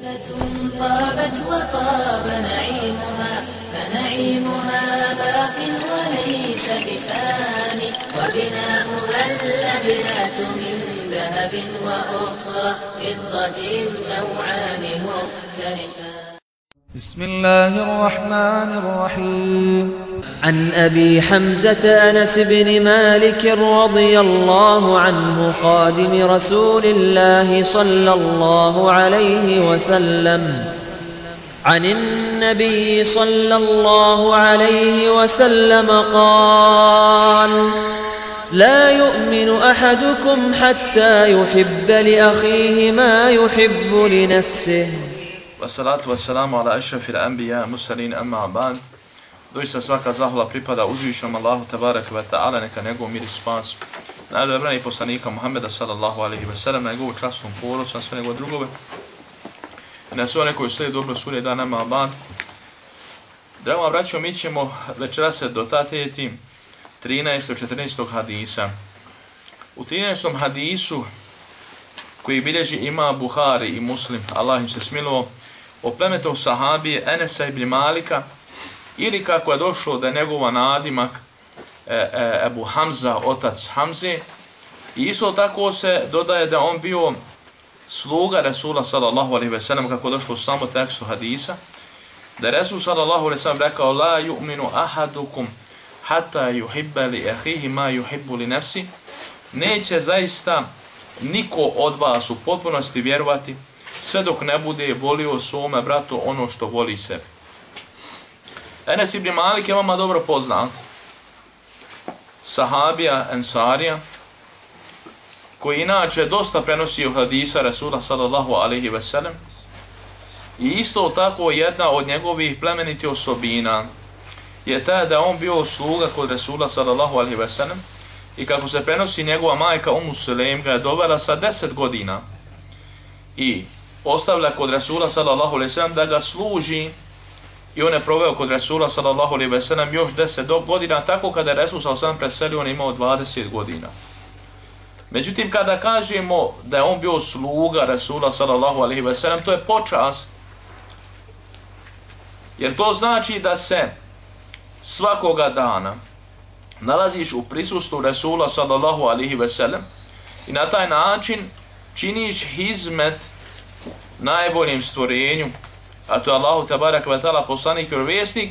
طابت وطاب نعيمها فنعيمها باق وليس بفاني. وبناؤها اللبنات من ذهب وأخرى فضة نوعان مختلفان. بسم الله الرحمن الرحيم. عن أبي حمزة أنس بن مالك رضي الله عنه خادم رسول الله صلى الله عليه وسلم عن النبي صلى الله عليه وسلم قال لا يؤمن أحدكم حتى يحب لأخيه ما يحب لنفسه. Wassalatu wassalamu ala ašrafil anbiya musalin amma ba'd. Doista svaka zahvala pripada uzvišnom Allahu tabarak wa ta'ala, neka njegov mir i spas. Najbolje brani poslanika Muhammeda sallallahu alaihi wa sallam, na njegovu častnom porodcu, na sve njegove drugove. I na sve one koji dobro sunje dan amma abad. Drago vam braćo, mi ćemo večera se dotatiti 13. 14. hadisa. U 13. hadisu koji bilježi ima Buhari i Muslim, Allah im se smilovo, o plemetov sahabije Enesa ibn Malika, ili kako je došlo da je njegova nadimak e, e, Ebu Hamza, otac Hamze, i isto tako se dodaje da on bio sluga Resula sallallahu alaihi ve sellem, kako je došlo samo tekstu hadisa, da je Resul sallallahu alaihi ve sellem rekao La yu'minu ahadukum hatta yuhibba li ahihi ma yuhibbu li nefsi, neće zaista niko od vas u potpunosti vjerovati sve dok ne bude volio svome bratu ono što voli sebi. Enes ibn Malik je vama dobro poznat. Sahabija, Ensarija, koji inače dosta prenosio hadisa Rasula sallallahu alaihi ve sellem. I isto tako jedna od njegovih plemeniti osobina je ta da on bio sluga kod Rasula sallallahu alaihi ve sellem i kako se prenosi njegova majka Umu Sulaim ga je dovela sa 10 godina i ostavlja kod Rasula sallallahu alaihi sallam da ga služi i on je proveo kod Rasula sallallahu alaihi sallam još 10 godina tako kada je Rasul sallallahu alaihi preselio on je imao 20 godina. Međutim, kada kažemo da je on bio sluga Rasula sallallahu alaihi sellem, to je počast. Jer to znači da se svakoga dana nalaziš u prisustvu Resula sallallahu alihi veselem i na taj način činiš hizmet najboljim stvorenju, a to je Allahu tabarak ve ta'ala poslanik i vjesnik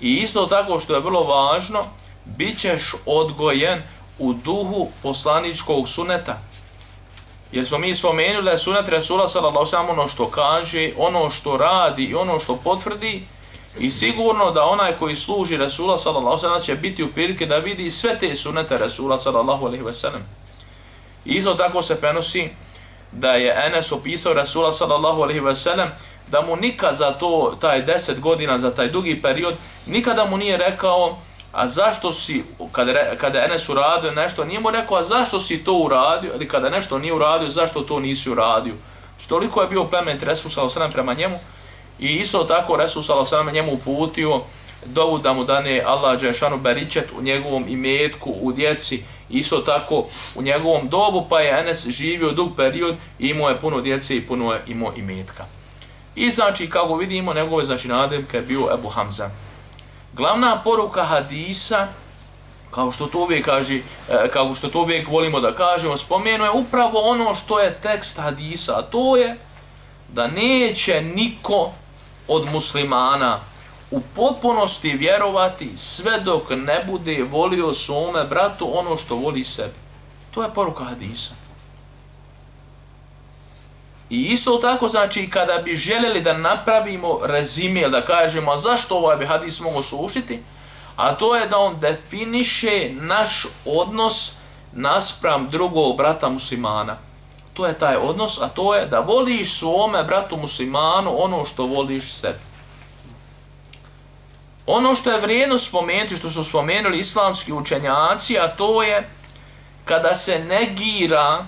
i isto tako što je vrlo važno, bit ćeš odgojen u duhu poslaničkog suneta. Jer smo mi spomenuli da je sunet Resula sallallahu sallam ono što kaže, ono što radi i ono što potvrdi, I sigurno da onaj koji služi Rasula sallallahu alejhi ve sellem će biti u prilike da vidi sve te sunete Rasula sallallahu alejhi ve sellem. Isto tako se prenosi da je Enes opisao Rasula sallallahu alejhi ve sellem da mu nikad za to taj 10 godina za taj dugi period nikada mu nije rekao a zašto si kada kada Enes uradio nešto nije mu rekao a zašto si to uradio ili kada nešto nije uradio zašto to nisi uradio. Što je bio plemen Rasul sallallahu alejhi ve sellem prema njemu I isto tako Resul s.a.v. njemu uputio dovu da mu dane Allah Đešanu beričet u njegovom imetku, u djeci, isto tako u njegovom dobu, pa je Enes živio dug period i imao je puno djece i puno je imao imetka. I znači, kako vidimo, njegove znači nadimke je bio Ebu Hamza. Glavna poruka hadisa, kao što to uvijek kaže, e, kao što to uvijek volimo da kažemo, spomenu je upravo ono što je tekst hadisa, a to je da neće niko od muslimana u potpunosti vjerovati sve dok ne bude volio svome bratu ono što voli sebi. To je poruka hadisa. I isto tako znači kada bi željeli da napravimo rezime, da kažemo a zašto ovaj bi hadis mogo slušiti, a to je da on definiše naš odnos naspram drugog brata muslimana. To je taj odnos, a to je da voliš svome bratu muslimanu ono što voliš sebi. Ono što je vrijedno spomenuti, što su spomenuli islamski učenjaci, a to je kada se negira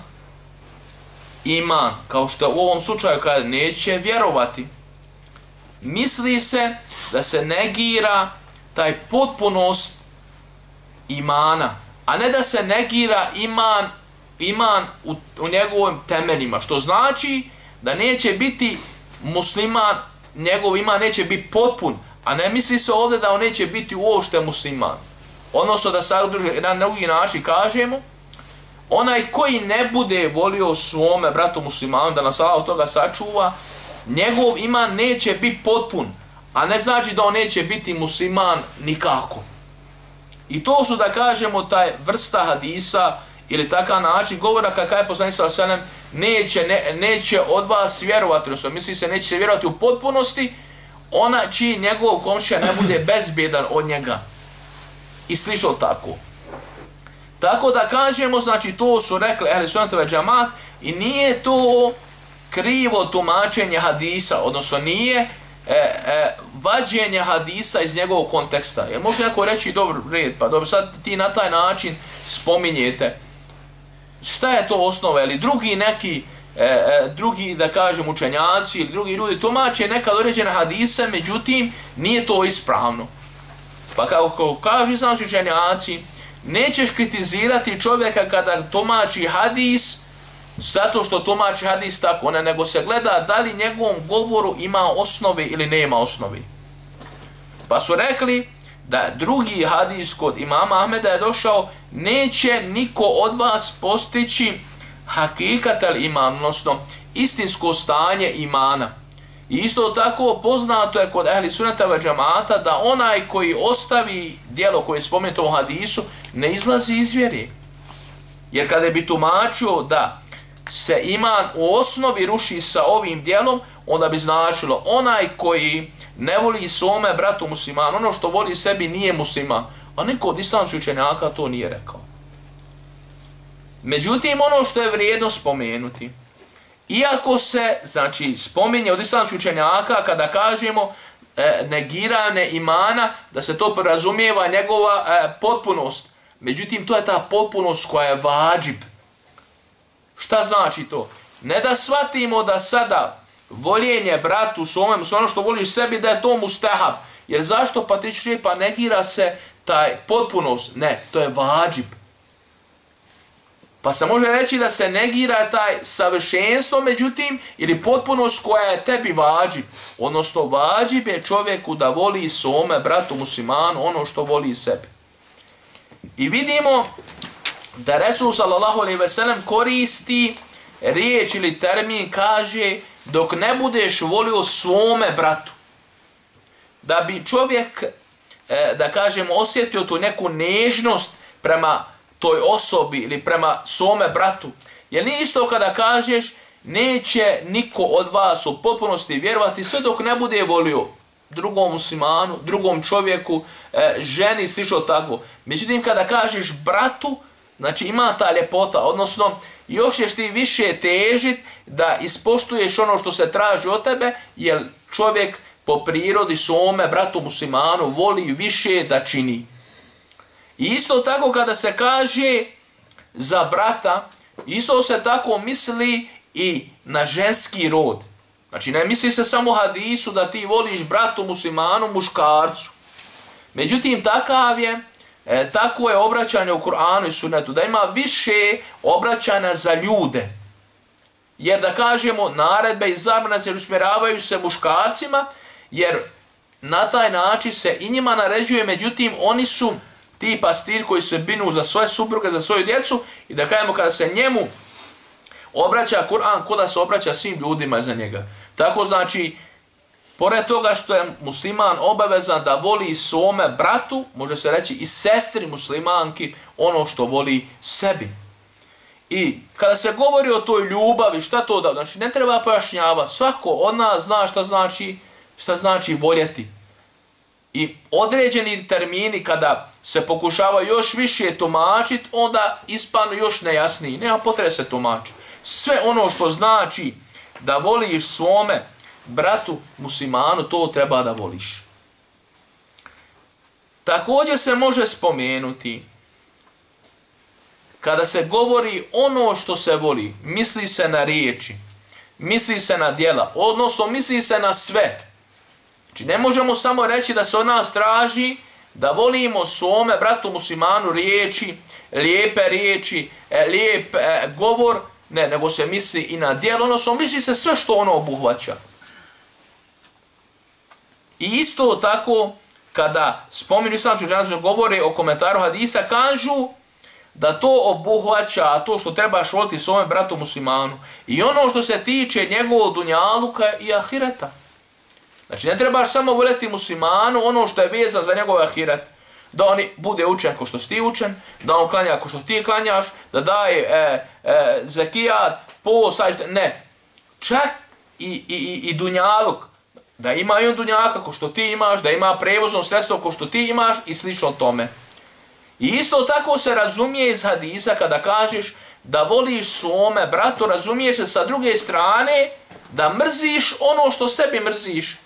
ima, kao što u ovom slučaju kada neće vjerovati, misli se da se negira taj potpunost imana, a ne da se negira iman iman u, u njegovim temeljima, što znači da neće biti musliman, njegov iman neće biti potpun, a ne misli se ovdje da on neće biti uopšte musliman. Odnosno da sad druže, na drugi način kažemo, onaj koji ne bude volio svome bratu muslimanu da nas Allah od toga sačuva, njegov iman neće biti potpun, a ne znači da on neće biti musliman nikako. I to su da kažemo taj vrsta hadisa ili takav način govora kakav je poslanik sa selem neće, ne, neće od vas vjerovati, odnosno misli se neće vjerovati u potpunosti, ona čiji njegov komšija ne bude bezbjedan od njega. I slično tako. Tako da kažemo, znači to su rekli ehli sunatove džamat i nije to krivo tumačenje hadisa, odnosno nije e, e, vađenje hadisa iz njegovog konteksta. Jer može neko reći, dobro, red, pa dobro, sad ti na taj način spominjete šta je to osnova, ili drugi neki, e, e, drugi, da kažem, učenjaci ili drugi ljudi tumače nekad određene hadise, međutim, nije to ispravno. Pa kao, kao kažu sam učenjaci, nećeš kritizirati čovjeka kada tumači hadis zato što tumači hadis tako, ne, nego se gleda da li njegovom govoru ima osnove ili nema osnovi. Pa su rekli da drugi hadis kod imama Ahmeda je došao, neće niko od vas postići hakikatel iman, odnosno istinsko stanje imana. I isto tako poznato je kod ehli sunata ve džamata da onaj koji ostavi dijelo koje je spomenuto u hadisu ne izlazi iz vjeri. Jer kada bi tumačio da se iman u osnovi ruši sa ovim dijelom, onda bi značilo onaj koji ne voli svome bratu musliman, ono što voli sebi nije musliman, a niko od islamskih učenjaka to nije rekao. Međutim, ono što je vrijedno spomenuti, iako se, znači, spominje od islamskih učenjaka kada kažemo e, negirane imana, da se to razumijeva njegova e, potpunost, međutim, to je ta potpunost koja je vađib. Šta znači to? Ne da shvatimo da sada voljenje bratu svome, sve ono što voliš sebi, da je to mustahab. Jer zašto? Pa ti ćeš pa negira se taj potpunost. Ne, to je vađib. Pa se može reći da se negira taj savršenstvo, međutim, ili potpunost koja je tebi vađib. Odnosno, vađib je čovjeku da voli svome bratu muslimanu ono što voli sebi. I vidimo da Resul sallallahu alaihi ve sellem koristi riječ ili termin, kaže dok ne budeš volio svome bratu. Da bi čovjek, e, da kažem, osjetio tu neku nežnost prema toj osobi ili prema svome bratu. Jer nije isto kada kažeš, neće niko od vas u potpunosti vjerovati sve dok ne bude volio drugom muslimanu, drugom čovjeku, e, ženi, slično tako. Međutim, kada kažeš bratu, znači ima ta ljepota, odnosno još ćeš ti više težit da ispoštuješ ono što se traži od tebe, jer čovjek po prirodi svome, bratu muslimanu, voli više da čini. I isto tako kada se kaže za brata, isto se tako misli i na ženski rod. Znači ne misli se samo hadisu da ti voliš bratu muslimanu, muškarcu. Međutim, takav je, e, tako je obraćanje u Kur'anu i Sunnetu, da ima više obraćanja za ljude. Jer da kažemo, naredbe i zabrane se usmjeravaju se muškarcima, jer na taj način se i njima naređuje, međutim, oni su ti pastir koji se binu za svoje supruge, za svoju djecu i da kažemo kada se njemu obraća Kur'an, kod da se obraća svim ljudima za njega. Tako znači, pored toga što je musliman obavezan da voli svome bratu, može se reći i sestri muslimanki, ono što voli sebi. I kada se govori o toj ljubavi, šta to da, znači ne treba pojašnjava, svako od nas zna šta znači, šta znači voljeti. I određeni termini kada se pokušava još više tumačiti, onda ispanu još nejasniji. Nema potrebe se tumačiti. Sve ono što znači da voliš svome bratu muslimanu, to treba da voliš. Također se može spomenuti kada se govori ono što se voli, misli se na riječi, misli se na dijela, odnosno misli se na sve. Znači ne možemo samo reći da se od nas traži da volimo svome bratu muslimanu riječi, lijepe riječi, e, lijep e, govor, ne, nego se misli i na dijelo, odnosno misli se sve što ono obuhvaća. I isto tako, kada spominu islamsku dženazu govore o komentaru hadisa, kažu da to obuhvaća to što trebaš voliti svome bratu muslimanu i ono što se tiče njegovog dunjaluka i ahireta. Znači, ne trebaš samo voljeti muslimanu ono što je veza za njegov ahiret. Da on bude učen ko što si ti učen, da on klanja ko što ti klanjaš, da daje e, e, zakijat, po, sađte, ne. Čak i, i, i, i dunjaluk, da ima i on dunjaka ko što ti imaš, da ima prevozno sredstvo ko što ti imaš i slično tome. I isto tako se razumije iz hadisa kada kažeš da voliš svome bratu, razumiješ se sa druge strane da mrziš ono što sebi mrziš.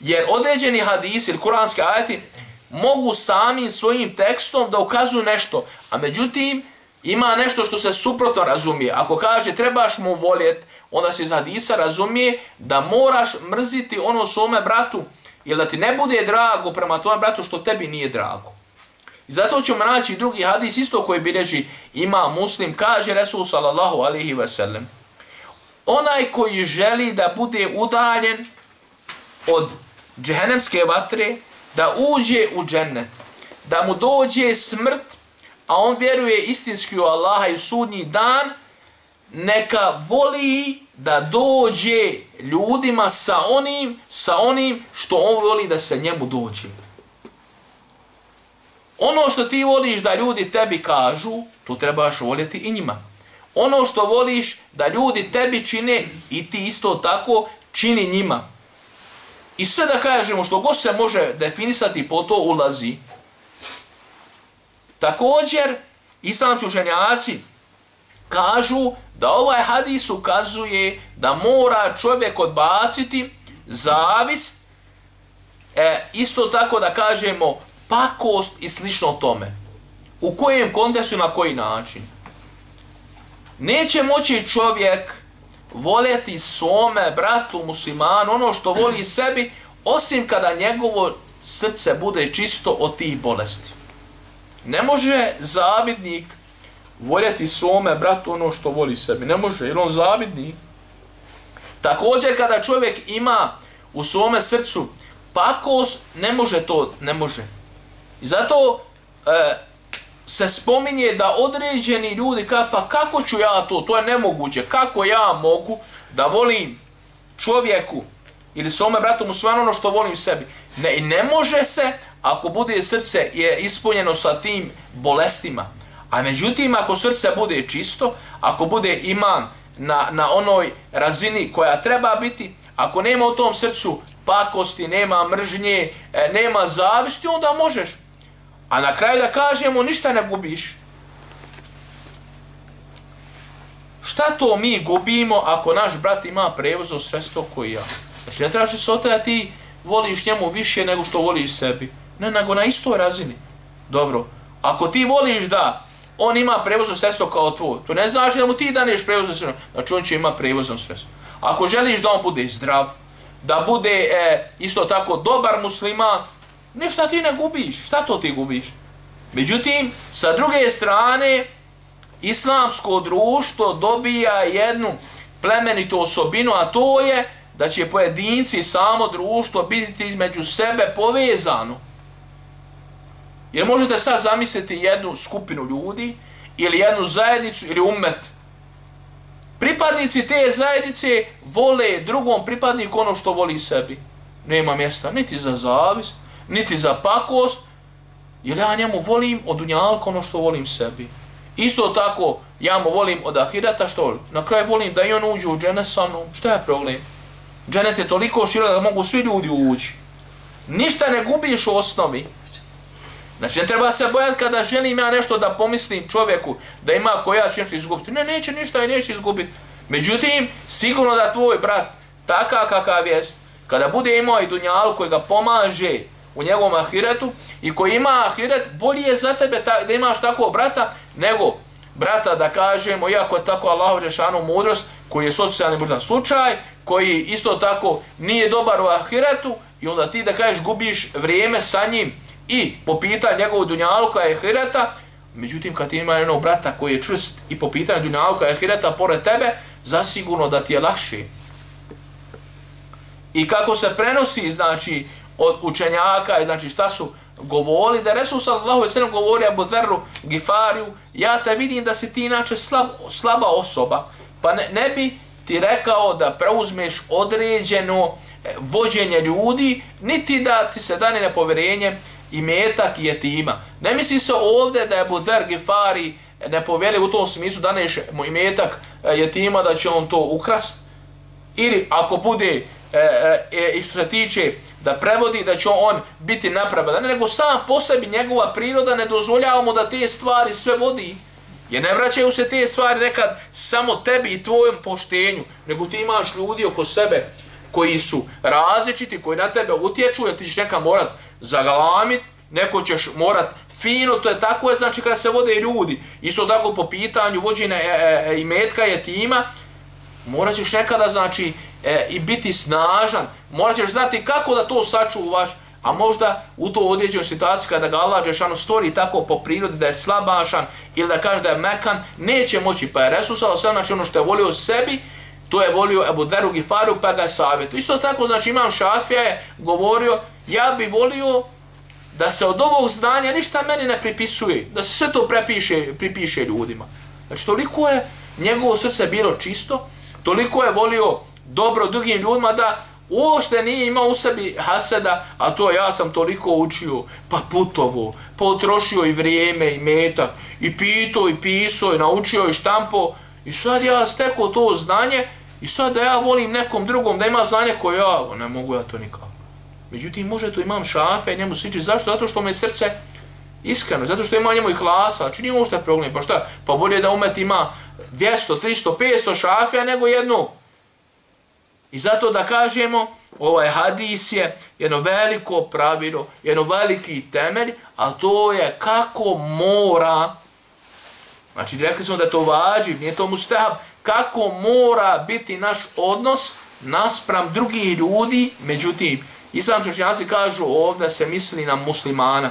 Jer određeni hadisi ili kuranski ajati mogu samim svojim tekstom da ukazuju nešto, a međutim ima nešto što se suprotno razumije. Ako kaže trebaš mu voljet, onda se iz hadisa razumije da moraš mrziti ono svome bratu ili da ti ne bude drago prema tome bratu što tebi nije drago. I zato ćemo naći drugi hadis isto koji bileži ima muslim, kaže Resul sallallahu alaihi ve sellem. Onaj koji želi da bude udaljen od džehennemske vatre, da uđe u džennet, da mu dođe smrt, a on vjeruje istinski u Allaha i sudnji dan, neka voli da dođe ljudima sa onim, sa onim što on voli da se njemu dođe. Ono što ti voliš da ljudi tebi kažu, to trebaš voljeti i njima. Ono što voliš da ljudi tebi čine i ti isto tako čini njima. I sve da kažemo što god se može definisati po to ulazi. Također, islamski učenjaci kažu da ovaj hadis ukazuje da mora čovjek odbaciti zavist, e, isto tako da kažemo pakost i slično tome. U kojem kontekstu na koji način? Neće moći čovjek voljeti svome bratu muslimanu ono što voli sebi, osim kada njegovo srce bude čisto od tih bolesti. Ne može zavidnik voljeti svome bratu ono što voli sebi. Ne može, jer on zavidni. Također kada čovjek ima u svome srcu pakos, ne može to, ne može. I zato e, se spominje da određeni ljudi ka pa kako ću ja to, to je nemoguće, kako ja mogu da volim čovjeku ili svome bratu muslimanu ono što volim sebi. Ne, ne može se ako bude srce je ispunjeno sa tim bolestima. A međutim, ako srce bude čisto, ako bude iman na, na onoj razini koja treba biti, ako nema u tom srcu pakosti, nema mržnje, e, nema zavisti, onda možeš. A na kraju da kažemo, ništa ne gubiš. Šta to mi gubimo ako naš brat ima prevozno sredstvo koji ja? Znači, ne trebaš se da ti voliš njemu više nego što voliš sebi. Ne, nego na istoj razini. Dobro. Ako ti voliš da on ima prevozno sredstvo kao tvoj, to ne znači da mu ti daneš prevozno sredstvo. Znači, on će ima prevozno sredstvo. Ako želiš da on bude zdrav, da bude e, isto tako dobar musliman, ništa ti ne gubiš. Šta to ti gubiš? Međutim, sa druge strane, islamsko društvo dobija jednu plemenitu osobinu, a to je da će pojedinci samo društvo biti između sebe povezano. Jer možete sad zamisliti jednu skupinu ljudi, ili jednu zajednicu, ili umet. Pripadnici te zajednice vole drugom pripadniku ono što voli sebi. Nema mjesta niti za zavist, niti za pakost, jer ja njemu volim od unjalka ono što volim sebi. Isto tako, ja mu volim od ahirata što volim. Na kraju volim da i on uđe u dženet sa mnom. Šta je problem? Dženet je toliko širo da mogu svi ljudi ući. Ništa ne gubiš u osnovi. Znači, ne treba se bojati kada želim ja nešto da pomislim čovjeku da ima koja će nešto izgubiti. Ne, neće ništa i neće izgubiti. Međutim, sigurno da tvoj brat, takav kakav jest, kada bude imao i dunjalu koji ga pomaže u njegovom ahiretu i koji ima ahiret, bolje je za tebe ta, da imaš takvog brata nego brata da kažemo, iako je tako Allah rešanu mudrost, koji je socijalni možda slučaj, koji isto tako nije dobar u ahiretu i onda ti da kažeš gubiš vrijeme sa njim i po pitanju njegovog dunjaluka i ahireta, međutim kad ti ima jednog brata koji je čvrst i po pitanju dunjaluka i ahireta pored tebe, zasigurno da ti je lakše. i kako se prenosi, znači, od učenjaka, znači šta su govorili, da Resul sallallahu alaihi sallam govori Abu Dharru Gifariju, ja te vidim da si ti inače slab, slaba osoba, pa ne, ne bi ti rekao da preuzmeš određeno eh, vođenje ljudi, niti da ti se dane nepovjerenje i metak i jetima. Ne misli se ovdje da je Buder Gifari ne povjeli u tom smislu da neće mu i metak e, jetima da će on to ukrast, ili ako bude e, e, e, što se tiče da prevodi da će on biti napravedan, nego sam po sebi njegova priroda ne dozvoljava mu da te stvari sve vodi. Jer ne vraćaju se te stvari nekad samo tebi i tvojom poštenju, nego ti imaš ljudi oko sebe koji su različiti, koji na tebe utječu, jer ti ćeš neka morat zagalamit, neko ćeš morat fino, to je tako, je znači kada se vode ljudi, isto tako po pitanju vođene e, e, i metka je tima, morat ćeš nekada, znači, e, i biti snažan, morat ćeš znati kako da to sačuvaš, a možda u to određenoj situaciji kada ga Allah Žešanu stvori tako po prirodi da je slabašan ili da kaže da je mekan, neće moći, pa je Resus, ali znači ono što je volio sebi, to je volio Ebu Dheru Gifaru, pa ga je savjetu. Isto tako, znači imam Šafija je govorio, ja bi volio da se od ovog znanja ništa meni ne pripisuje, da se sve to prepiše, pripiše ljudima. Znači, toliko je njegovo srce bilo čisto, toliko je volio dobro drugim ljudima da uopšte nije imao u sebi haseda, a to ja sam toliko učio, pa putovo, pa utrošio i vrijeme i metak, i pito i pisao i naučio i štampo, i sad ja stekao to znanje, i sad da ja volim nekom drugom da ima znanje koje ja, ne mogu ja to nikako. Međutim, može to imam šafe njemu sliči. Zašto? Zato što me srce iskreno. Zato što ima njemu i hlasa. Znači, čini ovo što je problem. Pa šta? Pa bolje da umet ima 200, 300, 500 šafe, nego jednu. I zato da kažemo, ovaj hadis je jedno veliko pravilo, jedno veliki temelj, a to je kako mora, znači rekli smo da to vađi, nije to mustahab, kako mora biti naš odnos naspram drugih ljudi, međutim, Islamski učenjaci kažu ovdje se misli na muslimana.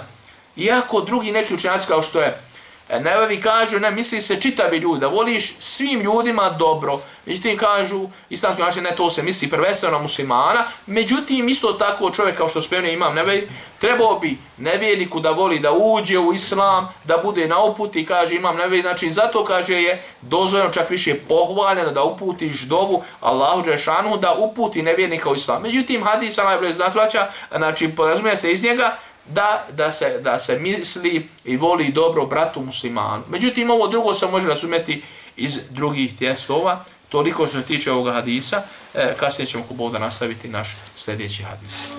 Iako drugi neki učenjaci kao što je E, nevevi kažu, ne, misli se čitavi ljudi, da voliš svim ljudima dobro. Međutim, kažu, islamski način, ne, to se misli prvenstveno muslimana. Međutim, isto tako čovjek, kao što spomenu imam nevevi, trebao bi nevjerniku da voli da uđe u islam, da bude na uputi, kaže imam nevevi, znači zato kaže je dozvoljeno čak više pohvaljeno da uputiš dovu Allahu Đešanu, da uputi nevjernika u islam. Međutim, hadis, Allah je zazvaća, znači, podrazumije se iz njega, da, da, se, da se misli i voli dobro bratu muslimanu. Međutim, ovo drugo se može razumjeti iz drugih tjestova, Toliko što se tiče ovoga hadisa. E, kasnije ćemo kubo da nastaviti naš sljedeći hadis.